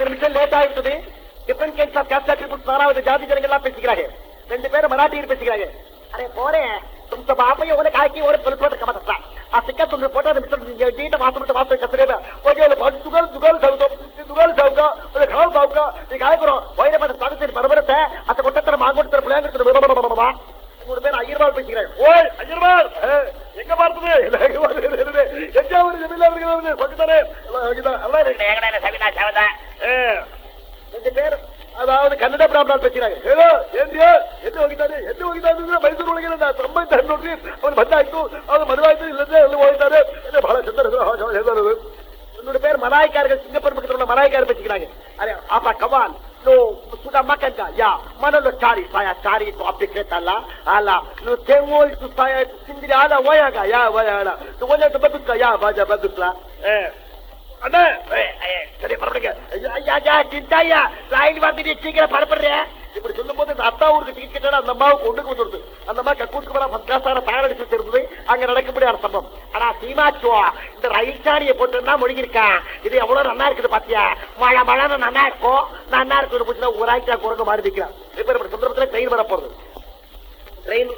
பத்து நிமிஷம் லேட் ஆயிடுச்சு டிஃபரண்ட் கைண்ட்ஸ் ஆஃப் காஸ்ட் ஜாதி ஜனங்கள்லாம் பேசிக்கிறாங்க ரெண்டு பேரும் மராட்டியில் பேசிக்கிறாங்க அரே போறேன் ತುಮಸ ಬಾಪಯ್ಯ ಅವನ ಕಾಕಿ ಅವರ ತಲುಪದ ಕಮತಸ ಆ ಸಿಕ್ಕ ತುಂಬ ಫೋಟೋ ಜೀಟ ಮಾತು ಮಾತು ಕಸರೇದ ಹೋಗಿ ಅವಳು ಬಂದು ತುಗಲ್ ತುಗಲ್ ಸೌದು ತುಗಲ್ ಸೌಕ ಅವಳು ಘಾವ್ ಸೌಕ ಈಗ ಆಯ್ಕೊರೋ ವೈರ ಮತ್ತೆ ಸಾಗುತ್ತೀನಿ ಬರಬರುತ್ತೆ ಅತ್ತ ಕೊಟ್ಟತ್ತರ ಮಾಡ್ಕೊಡ್ತಾರೆ ಪ್ಲಾನ್ ಇರ್ತದೆ ಮೂರು பேர் அகிர்வால் பேசுகிறார் ஓய் அகிர்வால் எங்க பார்த்தது எங்க அவரு ஜமீலா இருக்கிறாரு பக்கத்தாரே எல்லாம் சவிதா சவதா ಏಕೆ ಪೇರ್ ಅದು ಅವನ ಕಣ್ಣಡ ಬಣ್ಣ ಬೇಚಿನಾಯ್ ಹೆಂಗೆ ಎಲ್ಲಿ ಹೋಗಿದಾರೆ ಎದ್ದು ಹೋಗಿದಾರೆ ಅಂದ್ರೆ ಮೈದ್ರ ಒಳಗೆ ತುಂಬ ಇತ್ತ ನೋಡಿ ಅವ್ನ್ ಮದ್ದಾಯಿತು ಅವ್ನು ಮದುವಾಯ್ತು ಇಲ್ಲದೆ ಒಯ್ತಾರೆ ಬಹಳ ಚಂದ್ರ ನೊಡು ಪೆರ್ ಮನಾಯ್ ಕ್ಯಾರೆ ಕಡೆ ಚಿನ್ನಪರ್ ಬಿಟ್ಟಿರೊ ಮಾಯ್ ಯಾರು ಬೆಟ್ಟೆ ಅರೆ ಆಪಾ ಕವಾಲ್ ನೋ ಚೂತ ಮಾ ಯಾ ಮನೆ ಚಾರಿ ಚಾಡಿ ಚಾರಿ ತ ಅಲ್ಲ ಆ ಲಾ ಚೇ ಮೂ ಇ ಪಾಯಾ ಸಿಂಗ್ರಿ ಆಲಾ ವೈ ಯಾ ಕ ಯಾ ವಾಯಾಲಾ ತೂ ವೆ ಯಾ ತ ಬ ದುಕ್ಕ ಯಾ ಬಾ ಜಾ ಬ ದೂಕ್ಲಾ ಏ அண்ணா! சரி பரவாயில்லைங்க ஐயா ஐயா சிந்தாயா சீக்கிரம் பரப்படுறேன் இப்படி சொல்லும் போது இந்த அத்தா ஊருக்கு டிக்கெட் அந்த அம்மாவுக்கு ஒண்ணுக்கு வந்துருது. அந்த அம்மா கக்கூட்டுக்கு மேல ஃபர்ஸ்ட் கிளாஸான தயார் அடிச்சு வச்சிருந்தது அங்க சம்பவம். ஆனா சீமாச்சோ இந்த ரயில் சாணியை போட்டுன்னா முழுகிருக்கான் இது எவ்வளவு நல்லா இருக்குது பாத்தியா? மழை மழைன்னு நல்லா இருக்கும் நல்லா இருக்குது போச்சுன்னா ஒரு ஆயிரத்தி குரங்க மாறி நிற்கிறான் இப்ப இப்படி சந்தர்ப்பத்துல ட்ரெயின் வர போறது ட்ரெயின்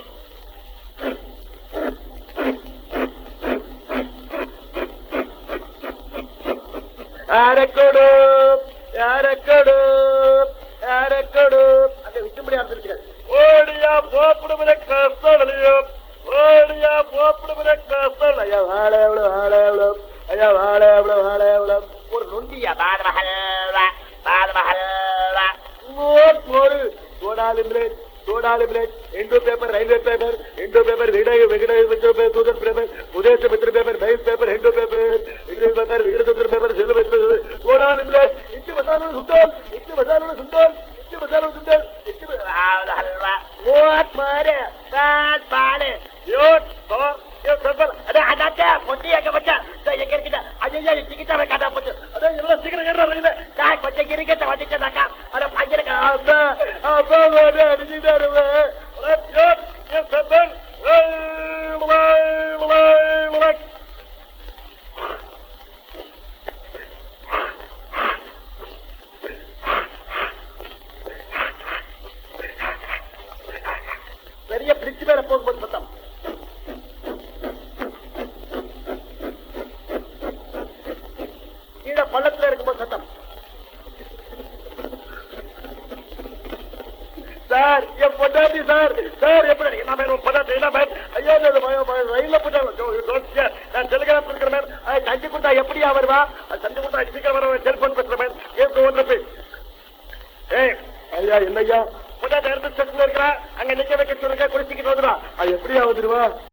யாரக்கொடு யாரக்கொடு யாரக்கொடு அந்த விட்டும்படி ஆரம்பிச்சிருக்காரு ஓடியா போப்பிடுமிற கஷ்டலையோ ஓடியா போப்பிடுமிற கஷ்டம் ஐயா வாழ எவ்வளோ வாழ எவ்வளோ ஐயா வாழ எவ்வளோ வாழ எவ்வளோ ஒரு நொண்டியா பாத மஹல்வா பாத ஒரு ಸೋಡಾಲಿ blade Indo paper railway paper Indo paper ವಿಗಡಾಯು ವಿಗಡಾಯು ಮಿತ್ರ ಪೇಪರ್ ಸೂದನ್ ಪೇಪರ್ ಉದೇಶ ಮಿತ್ರ ಪೇಪರ್ ಬೈಸ್ ಪೇಪರ್ ಹಿಂಡೋ ಪೇಪರ್ ಇಂಡೋ ಪೇಪರ್ ವಿಗಡ ಸೂತ್ರ ಪೇಪರ್ ಜೆಲ್ಲ ಮಿತ್ರ ಸೋಡಾಲಿ ಬ್ಲೇಡ್ ಇಷ್ಟು ಬಸಾಲೋ ಸುಂದರ್ ಇಷ್ಟು ಬಸಾಲೋ ಸುಂದರ್ ಇಷ್ಟು ಬಸಾಲೋ ಸುಂದರ್ ಇಷ್ಟು ಮೂವತ್ ಮಾರೆ ಸಾತ್ ಬಾಳೆ ಯೋಟ್ ಸೋರ್ ಯೋಟ್ ಸರ್ಬಲ್ ಅದೇ ಅದಾಚೆ ಪೊಟ್ಟಿ ಯಾಕೆ ಬಚ್ಚ ಯಾಕೆ ಕಿಟ ಅಯ್ಯ ಸಿಗಿತಾ ಬೇಕಾದ ಪೊಚ್ಚ ಅದೇ ಎಲ್ಲ ಸಿಗರ ಗಿಡ ರೈಲ್ವೆ ಕಾಯ್ ಪೊಚ್ಚ ಗಿರಿಗಿಟ್ಟ ಹೊಟ್ಟಿಗೆ ಸಾಕ ಅದೇ கிரிக்கெட் வந்துட்டதாக்கா அட பையனுக்கு அப்பா அப்பா வந்து அடிச்சிட்டாருவே யோ யோ சப்பல் பெரிய பிரிட்ஜ் மேல போகும்போது சத்தம் கீழே பள்ளத்துல இருக்கும்போது சார் என் பொண்டாட்டி சார். சார் எப்படி என்ன மேடம் பொண்டாட்டி என்ன மேன் ஐயோ இது ம- ரயில்ல போட்டாங்க நான் டெலிகிராம் இருக்கிற மேன் சஞ்சு குண்டா எப்படியா வருவா சஞ்சு குண்டா சீக்கிரம் வர டெலிபோன் பேசுற மேன் ஏன் ஒன்று போய் ஏய் ஐயா என்னையா பொண்டாட்டி இருந்து ஸ்டேஷன்ல இருக்கிறா. அங்க நிக்க வைக்க சொல்லுங்க குடிச்சிக்கிட்டு வந்துடா எப்படியா வந்துருவா